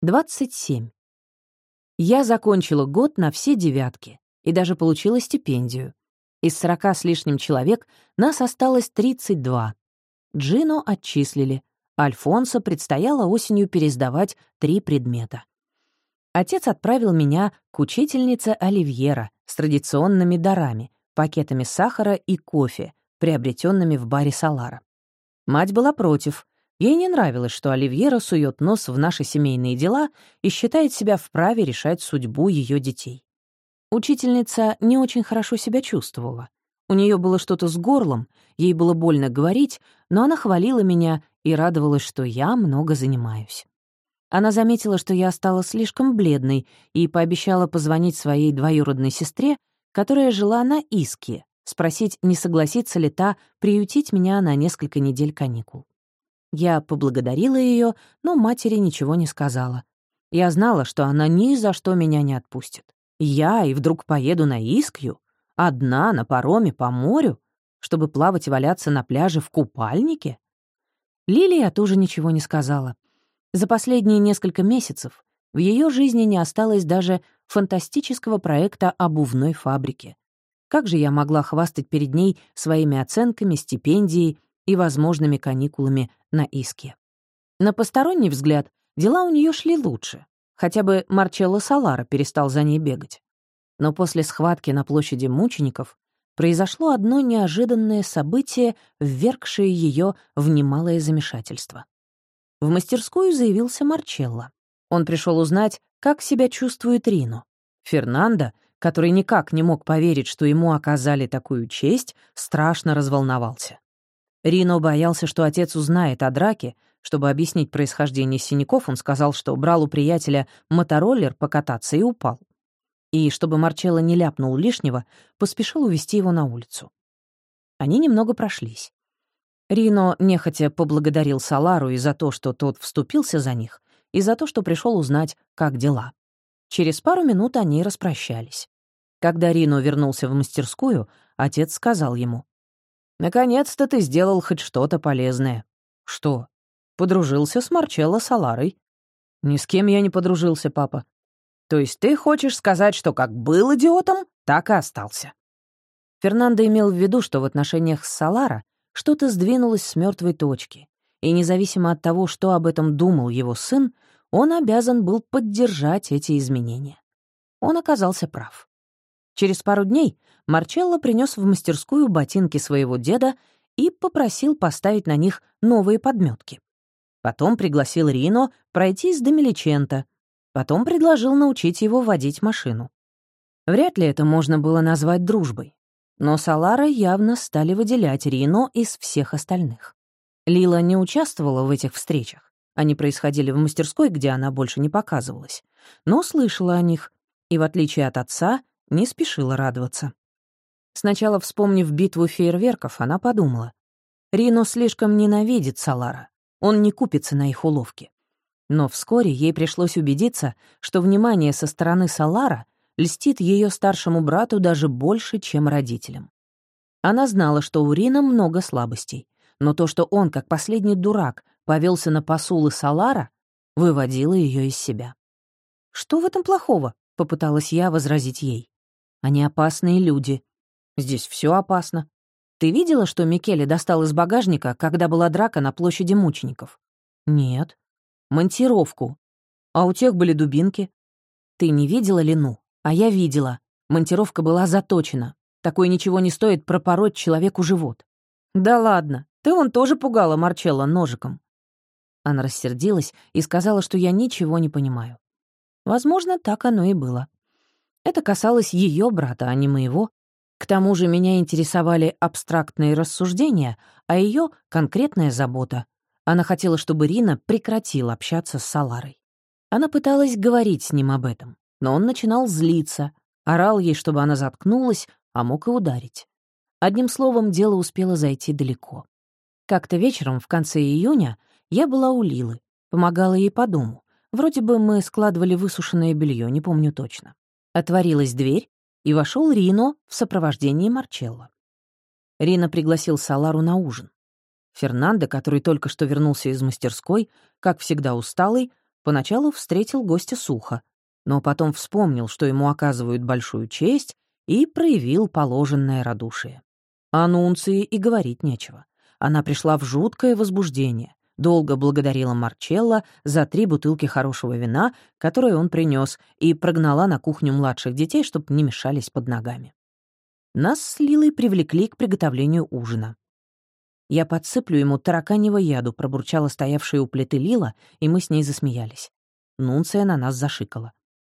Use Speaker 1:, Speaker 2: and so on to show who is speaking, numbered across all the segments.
Speaker 1: 27. Я закончила год на все девятки и даже получила стипендию. Из сорока с лишним человек нас осталось 32. Джино отчислили, Альфонсо предстояло осенью пересдавать три предмета. Отец отправил меня к учительнице Оливьера с традиционными дарами, пакетами сахара и кофе, приобретенными в баре Салара. Мать была против. Ей не нравилось, что Оливьера сует нос в наши семейные дела и считает себя вправе решать судьбу ее детей. Учительница не очень хорошо себя чувствовала. У нее было что-то с горлом, ей было больно говорить, но она хвалила меня и радовалась, что я много занимаюсь. Она заметила, что я стала слишком бледной, и пообещала позвонить своей двоюродной сестре, которая жила на Иске, спросить, не согласится ли та приютить меня на несколько недель каникул. Я поблагодарила ее, но матери ничего не сказала. Я знала, что она ни за что меня не отпустит. Я и вдруг поеду на Искью, одна на пароме по морю, чтобы плавать и валяться на пляже в купальнике? Лилия тоже ничего не сказала. За последние несколько месяцев в ее жизни не осталось даже фантастического проекта обувной фабрики. Как же я могла хвастать перед ней своими оценками, стипендией и возможными каникулами на Иске? На посторонний взгляд дела у нее шли лучше. Хотя бы Марчелло Салара перестал за ней бегать. Но после схватки на площади мучеников произошло одно неожиданное событие, ввергшее ее в немалое замешательство. В мастерскую заявился Марчелло. Он пришел узнать, как себя чувствует Рино. Фернандо, который никак не мог поверить, что ему оказали такую честь, страшно разволновался. Рино боялся, что отец узнает о драке. Чтобы объяснить происхождение синяков, он сказал, что брал у приятеля мотороллер покататься и упал и, чтобы Марчелло не ляпнул лишнего, поспешил увести его на улицу. Они немного прошлись. Рино нехотя поблагодарил Салару и за то, что тот вступился за них, и за то, что пришел узнать, как дела. Через пару минут они распрощались. Когда Рино вернулся в мастерскую, отец сказал ему. «Наконец-то ты сделал хоть что-то полезное». «Что?» «Подружился с Марчелло Саларой». «Ни с кем я не подружился, папа. То есть ты хочешь сказать, что как был идиотом, так и остался?» Фернандо имел в виду, что в отношениях с Салара что-то сдвинулось с мертвой точки, и независимо от того, что об этом думал его сын, он обязан был поддержать эти изменения. Он оказался прав. Через пару дней Марчелло принес в мастерскую ботинки своего деда и попросил поставить на них новые подметки. Потом пригласил Рино пройти с Домеличенто, Потом предложил научить его водить машину. Вряд ли это можно было назвать дружбой. Но Салара явно стали выделять Рино из всех остальных. Лила не участвовала в этих встречах. Они происходили в мастерской, где она больше не показывалась. Но слышала о них и, в отличие от отца, не спешила радоваться. Сначала, вспомнив битву фейерверков, она подумала. Рино слишком ненавидит Салара. Он не купится на их уловки. Но вскоре ей пришлось убедиться, что внимание со стороны Салара льстит ее старшему брату даже больше, чем родителям. Она знала, что у Рина много слабостей, но то, что он, как последний дурак, повелся на посулы Салара, выводило ее из себя. «Что в этом плохого?» — попыталась я возразить ей. «Они опасные люди. Здесь все опасно. Ты видела, что Микеле достал из багажника, когда была драка на площади мучеников?» «Нет», монтировку. А у тех были дубинки. Ты не видела Лину? А я видела. Монтировка была заточена. Такое ничего не стоит пропороть человеку живот. Да ладно, ты вон тоже пугала Марчелло ножиком. Она рассердилась и сказала, что я ничего не понимаю. Возможно, так оно и было. Это касалось ее брата, а не моего. К тому же меня интересовали абстрактные рассуждения, а ее конкретная забота она хотела, чтобы Рина прекратил общаться с Саларой. Она пыталась говорить с ним об этом, но он начинал злиться, орал ей, чтобы она заткнулась, а мог и ударить. Одним словом, дело успело зайти далеко. Как-то вечером, в конце июня, я была у Лилы, помогала ей по дому. Вроде бы мы складывали высушенное белье, не помню точно. Отворилась дверь, и вошел Рино в сопровождении Марчелло. Рина пригласил Салару на ужин. Фернандо, который только что вернулся из мастерской, как всегда усталый, поначалу встретил гостя сухо, но потом вспомнил, что ему оказывают большую честь, и проявил положенное радушие. О Нунции и говорить нечего. Она пришла в жуткое возбуждение, долго благодарила Марчелло за три бутылки хорошего вина, которые он принес, и прогнала на кухню младших детей, чтобы не мешались под ногами. Нас с Лилой привлекли к приготовлению ужина. Я подсыплю ему тараканьего яду, пробурчала стоявшая у плиты Лила, и мы с ней засмеялись. Нунция на нас зашикала.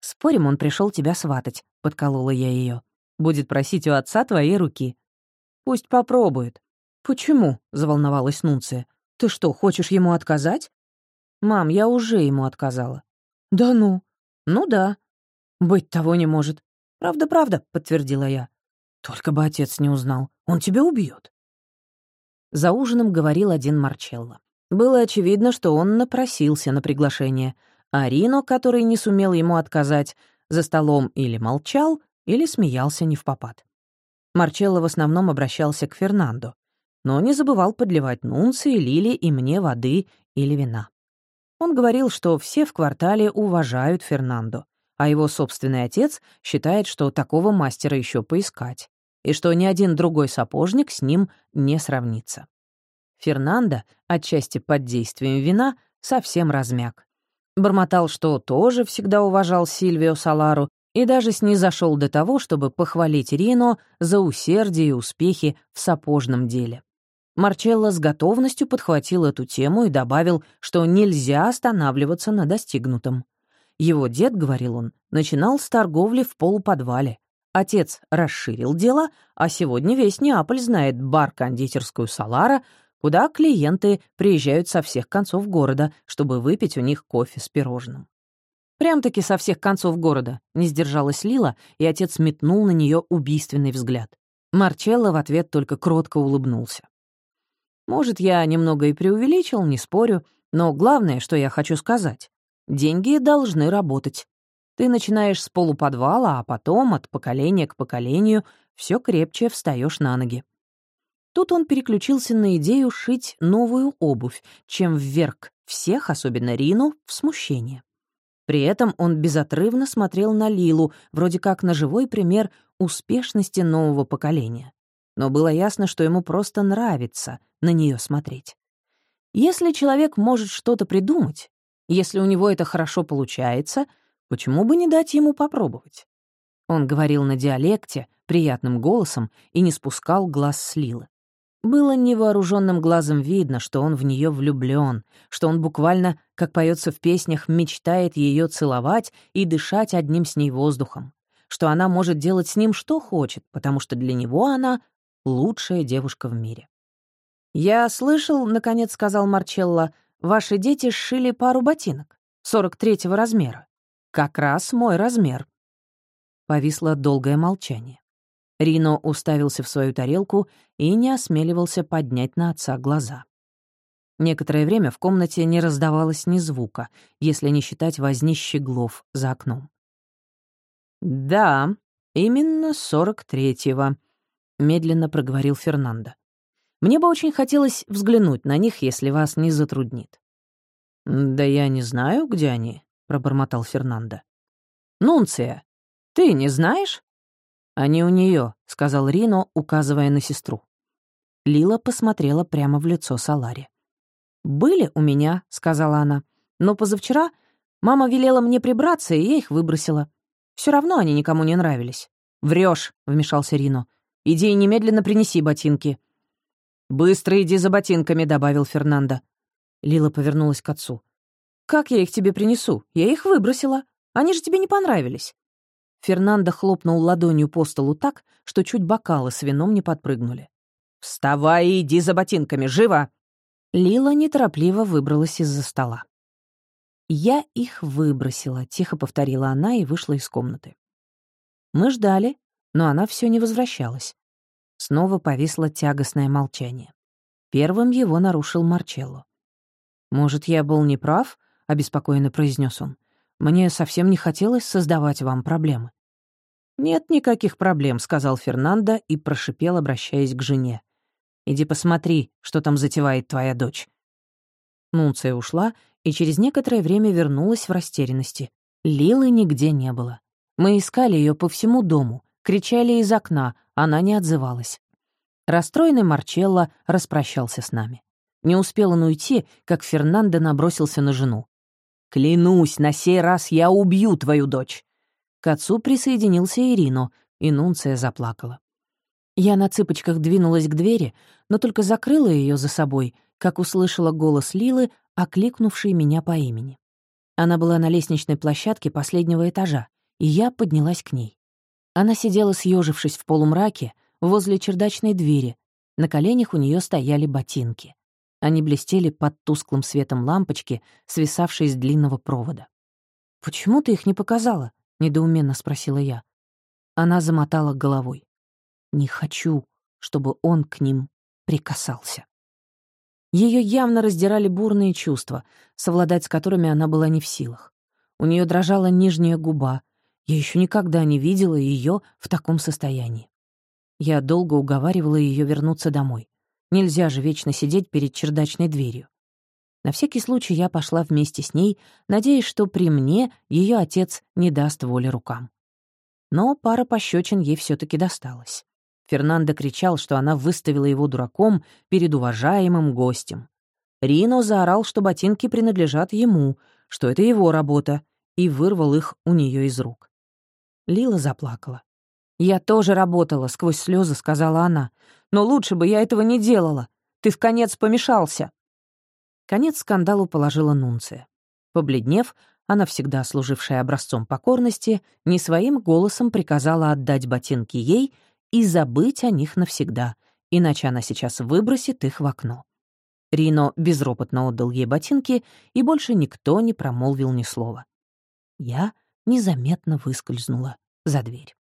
Speaker 1: «Спорим, он пришел тебя сватать», — подколола я ее. «Будет просить у отца твоей руки». «Пусть попробует». «Почему?» — заволновалась Нунция. «Ты что, хочешь ему отказать?» «Мам, я уже ему отказала». «Да ну?» «Ну да». «Быть того не может». «Правда-правда», — подтвердила я. «Только бы отец не узнал. Он тебя убьет. За ужином говорил один Марчелло. Было очевидно, что он напросился на приглашение, а Рино, который не сумел ему отказать, за столом или молчал, или смеялся не в попад. Марчелло в основном обращался к Фернандо, но не забывал подливать Нунции, Лили и мне воды или вина. Он говорил, что все в квартале уважают Фернандо, а его собственный отец считает, что такого мастера еще поискать и что ни один другой сапожник с ним не сравнится. Фернандо, отчасти под действием вина, совсем размяк. Бормотал, что тоже всегда уважал Сильвио Салару и даже снизошел до того, чтобы похвалить Рино за усердие и успехи в сапожном деле. Марчелло с готовностью подхватил эту тему и добавил, что нельзя останавливаться на достигнутом. Его дед, говорил он, начинал с торговли в полуподвале, Отец расширил дело, а сегодня весь Неаполь знает бар-кондитерскую «Салара», куда клиенты приезжают со всех концов города, чтобы выпить у них кофе с пирожным. Прям-таки со всех концов города не сдержалась Лила, и отец метнул на нее убийственный взгляд. Марчелло в ответ только кротко улыбнулся. Может, я немного и преувеличил, не спорю, но главное, что я хочу сказать — деньги должны работать. Ты начинаешь с полуподвала, а потом, от поколения к поколению, все крепче встаешь на ноги. Тут он переключился на идею шить новую обувь, чем вверг всех, особенно Рину, в смущение. При этом он безотрывно смотрел на Лилу, вроде как на живой пример успешности нового поколения. Но было ясно, что ему просто нравится на нее смотреть. Если человек может что-то придумать, если у него это хорошо получается — Почему бы не дать ему попробовать? Он говорил на диалекте, приятным голосом, и не спускал глаз с Лилы. Было невооруженным глазом видно, что он в нее влюблен, что он буквально, как поется в песнях, мечтает ее целовать и дышать одним с ней воздухом, что она может делать с ним что хочет, потому что для него она — лучшая девушка в мире. «Я слышал, — наконец сказал Марчелло, — ваши дети сшили пару ботинок, 43-го размера. Как раз мой размер». Повисло долгое молчание. Рино уставился в свою тарелку и не осмеливался поднять на отца глаза. Некоторое время в комнате не раздавалось ни звука, если не считать возни щеглов за окном. «Да, именно сорок третьего», — медленно проговорил Фернандо. «Мне бы очень хотелось взглянуть на них, если вас не затруднит». «Да я не знаю, где они», — пробормотал Фернандо. «Нунция, ты не знаешь?» «Они у нее, сказал Рино, указывая на сестру. Лила посмотрела прямо в лицо Салари. «Были у меня», — сказала она, — «но позавчера мама велела мне прибраться, и я их выбросила. Все равно они никому не нравились». Врешь, вмешался Рино. «Иди и немедленно принеси ботинки». «Быстро иди за ботинками», — добавил Фернандо. Лила повернулась к отцу. «Как я их тебе принесу? Я их выбросила. Они же тебе не понравились». Фернандо хлопнул ладонью по столу так, что чуть бокалы с вином не подпрыгнули. «Вставай и иди за ботинками, живо!» Лила неторопливо выбралась из-за стола. «Я их выбросила», — тихо повторила она и вышла из комнаты. Мы ждали, но она все не возвращалась. Снова повисло тягостное молчание. Первым его нарушил Марчелло. «Может, я был неправ?» — обеспокоенно произнес он. «Мне совсем не хотелось создавать вам проблемы». «Нет никаких проблем», — сказал Фернандо и прошипел, обращаясь к жене. «Иди посмотри, что там затевает твоя дочь». Нунция ушла, и через некоторое время вернулась в растерянности. Лилы нигде не было. Мы искали ее по всему дому, кричали из окна, она не отзывалась. Расстроенный Марчелло распрощался с нами. Не успел он уйти, как Фернандо набросился на жену. «Клянусь, на сей раз я убью твою дочь!» К отцу присоединился Ирино, и Нунция заплакала. Я на цыпочках двинулась к двери, но только закрыла ее за собой, как услышала голос Лилы, окликнувшей меня по имени. Она была на лестничной площадке последнего этажа, и я поднялась к ней. Она сидела, съежившись в полумраке, возле чердачной двери. На коленях у нее стояли ботинки. Они блестели под тусклым светом лампочки, свисавшей с длинного провода. «Почему ты их не показала?» — недоуменно спросила я. Она замотала головой. «Не хочу, чтобы он к ним прикасался». Ее явно раздирали бурные чувства, совладать с которыми она была не в силах. У нее дрожала нижняя губа. Я еще никогда не видела ее в таком состоянии. Я долго уговаривала ее вернуться домой. Нельзя же вечно сидеть перед чердачной дверью. На всякий случай я пошла вместе с ней, надеясь, что при мне ее отец не даст воли рукам. Но пара пощечин ей все таки досталась. Фернандо кричал, что она выставила его дураком перед уважаемым гостем. Рино заорал, что ботинки принадлежат ему, что это его работа, и вырвал их у нее из рук. Лила заплакала. «Я тоже работала», — сквозь слезы сказала она. «Но лучше бы я этого не делала. Ты в конец помешался». Конец скандалу положила Нунция. Побледнев, она, всегда служившая образцом покорности, не своим голосом приказала отдать ботинки ей и забыть о них навсегда, иначе она сейчас выбросит их в окно. Рино безропотно отдал ей ботинки, и больше никто не промолвил ни слова. Я незаметно выскользнула за дверь.